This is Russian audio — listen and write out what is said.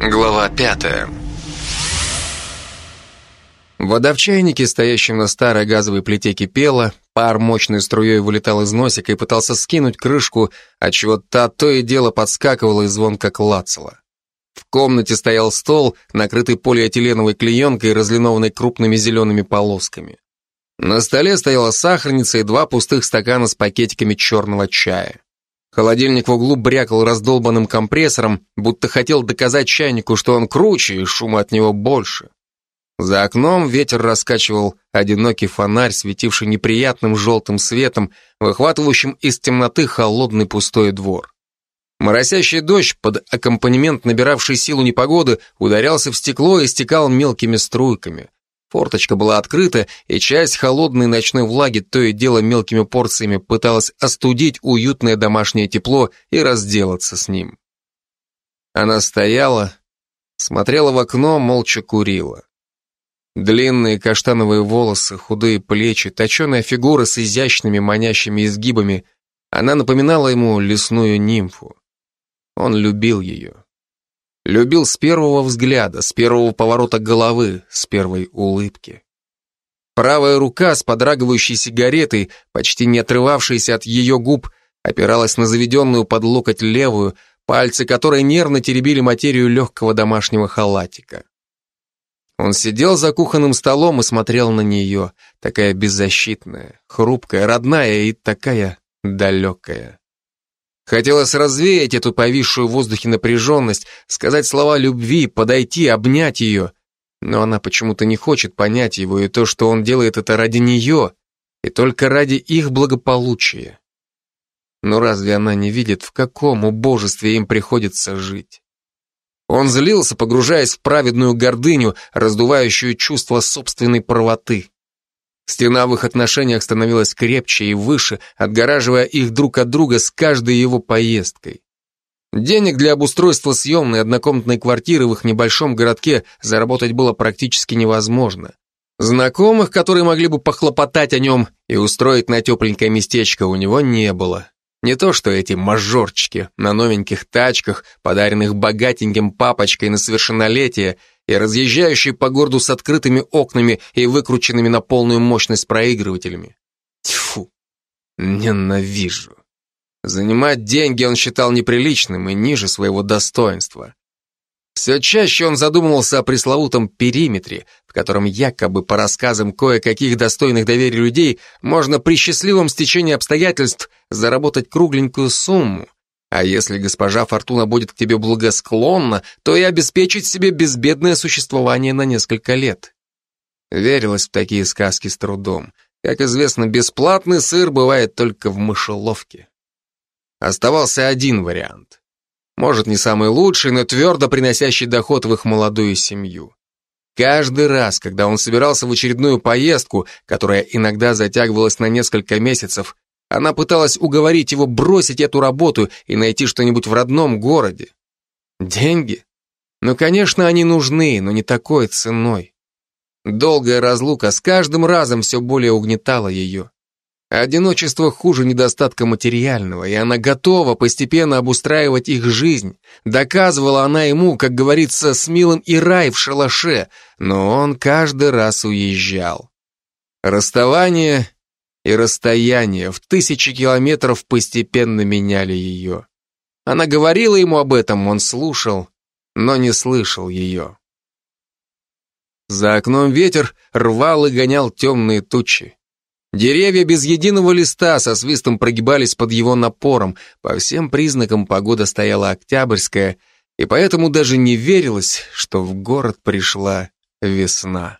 Глава пятая. Вода в чайнике, стоящем на старой газовой плите, кипела, пар мощной струей вылетал из носика и пытался скинуть крышку, отчего та то и дело подскакивала и звонко клацала. В комнате стоял стол, накрытый полиэтиленовой клеенкой, разлинованной крупными зелеными полосками. На столе стояла сахарница и два пустых стакана с пакетиками черного чая. Холодильник в углу брякал раздолбанным компрессором, будто хотел доказать чайнику, что он круче и шума от него больше. За окном ветер раскачивал одинокий фонарь, светивший неприятным желтым светом, выхватывающим из темноты холодный пустой двор. Моросящий дождь, под аккомпанемент набиравший силу непогоды, ударялся в стекло и стекал мелкими струйками. Форточка была открыта, и часть холодной ночной влаги то и дело мелкими порциями пыталась остудить уютное домашнее тепло и разделаться с ним. Она стояла, смотрела в окно, молча курила. Длинные каштановые волосы, худые плечи, точеная фигура с изящными манящими изгибами, она напоминала ему лесную нимфу. Он любил ее. Любил с первого взгляда, с первого поворота головы, с первой улыбки. Правая рука с подрагивающей сигаретой, почти не отрывавшаяся от ее губ, опиралась на заведенную под локоть левую, пальцы которой нервно теребили материю легкого домашнего халатика. Он сидел за кухонным столом и смотрел на нее, такая беззащитная, хрупкая, родная и такая далекая. Хотелось развеять эту повисшую в воздухе напряженность, сказать слова любви, подойти, обнять ее. Но она почему-то не хочет понять его и то, что он делает это ради нее, и только ради их благополучия. Но разве она не видит, в каком убожестве им приходится жить? Он злился, погружаясь в праведную гордыню, раздувающую чувство собственной правоты. Стена в их отношениях становилась крепче и выше, отгораживая их друг от друга с каждой его поездкой. Денег для обустройства съемной однокомнатной квартиры в их небольшом городке заработать было практически невозможно. Знакомых, которые могли бы похлопотать о нем и устроить на тепленькое местечко, у него не было. Не то что эти мажорчики на новеньких тачках, подаренных богатеньким папочкой на совершеннолетие, и разъезжающий по городу с открытыми окнами и выкрученными на полную мощность проигрывателями. Тьфу, ненавижу. Занимать деньги он считал неприличным и ниже своего достоинства. Все чаще он задумывался о пресловутом периметре, в котором якобы по рассказам кое-каких достойных доверия людей можно при счастливом стечении обстоятельств заработать кругленькую сумму, а если госпожа Фортуна будет к тебе благосклонна, то и обеспечить себе безбедное существование на несколько лет. Верилось в такие сказки с трудом. Как известно, бесплатный сыр бывает только в мышеловке. Оставался один вариант. Может, не самый лучший, но твердо приносящий доход в их молодую семью. Каждый раз, когда он собирался в очередную поездку, которая иногда затягивалась на несколько месяцев, она пыталась уговорить его бросить эту работу и найти что-нибудь в родном городе. Деньги? Ну, конечно, они нужны, но не такой ценой. Долгая разлука с каждым разом все более угнетала ее. Одиночество хуже недостатка материального, и она готова постепенно обустраивать их жизнь. Доказывала она ему, как говорится, с милым и рай в шалаше, но он каждый раз уезжал. Расставание и расстояние в тысячи километров постепенно меняли ее. Она говорила ему об этом, он слушал, но не слышал ее. За окном ветер рвал и гонял темные тучи. Деревья без единого листа со свистом прогибались под его напором. По всем признакам погода стояла октябрьская, и поэтому даже не верилось, что в город пришла весна.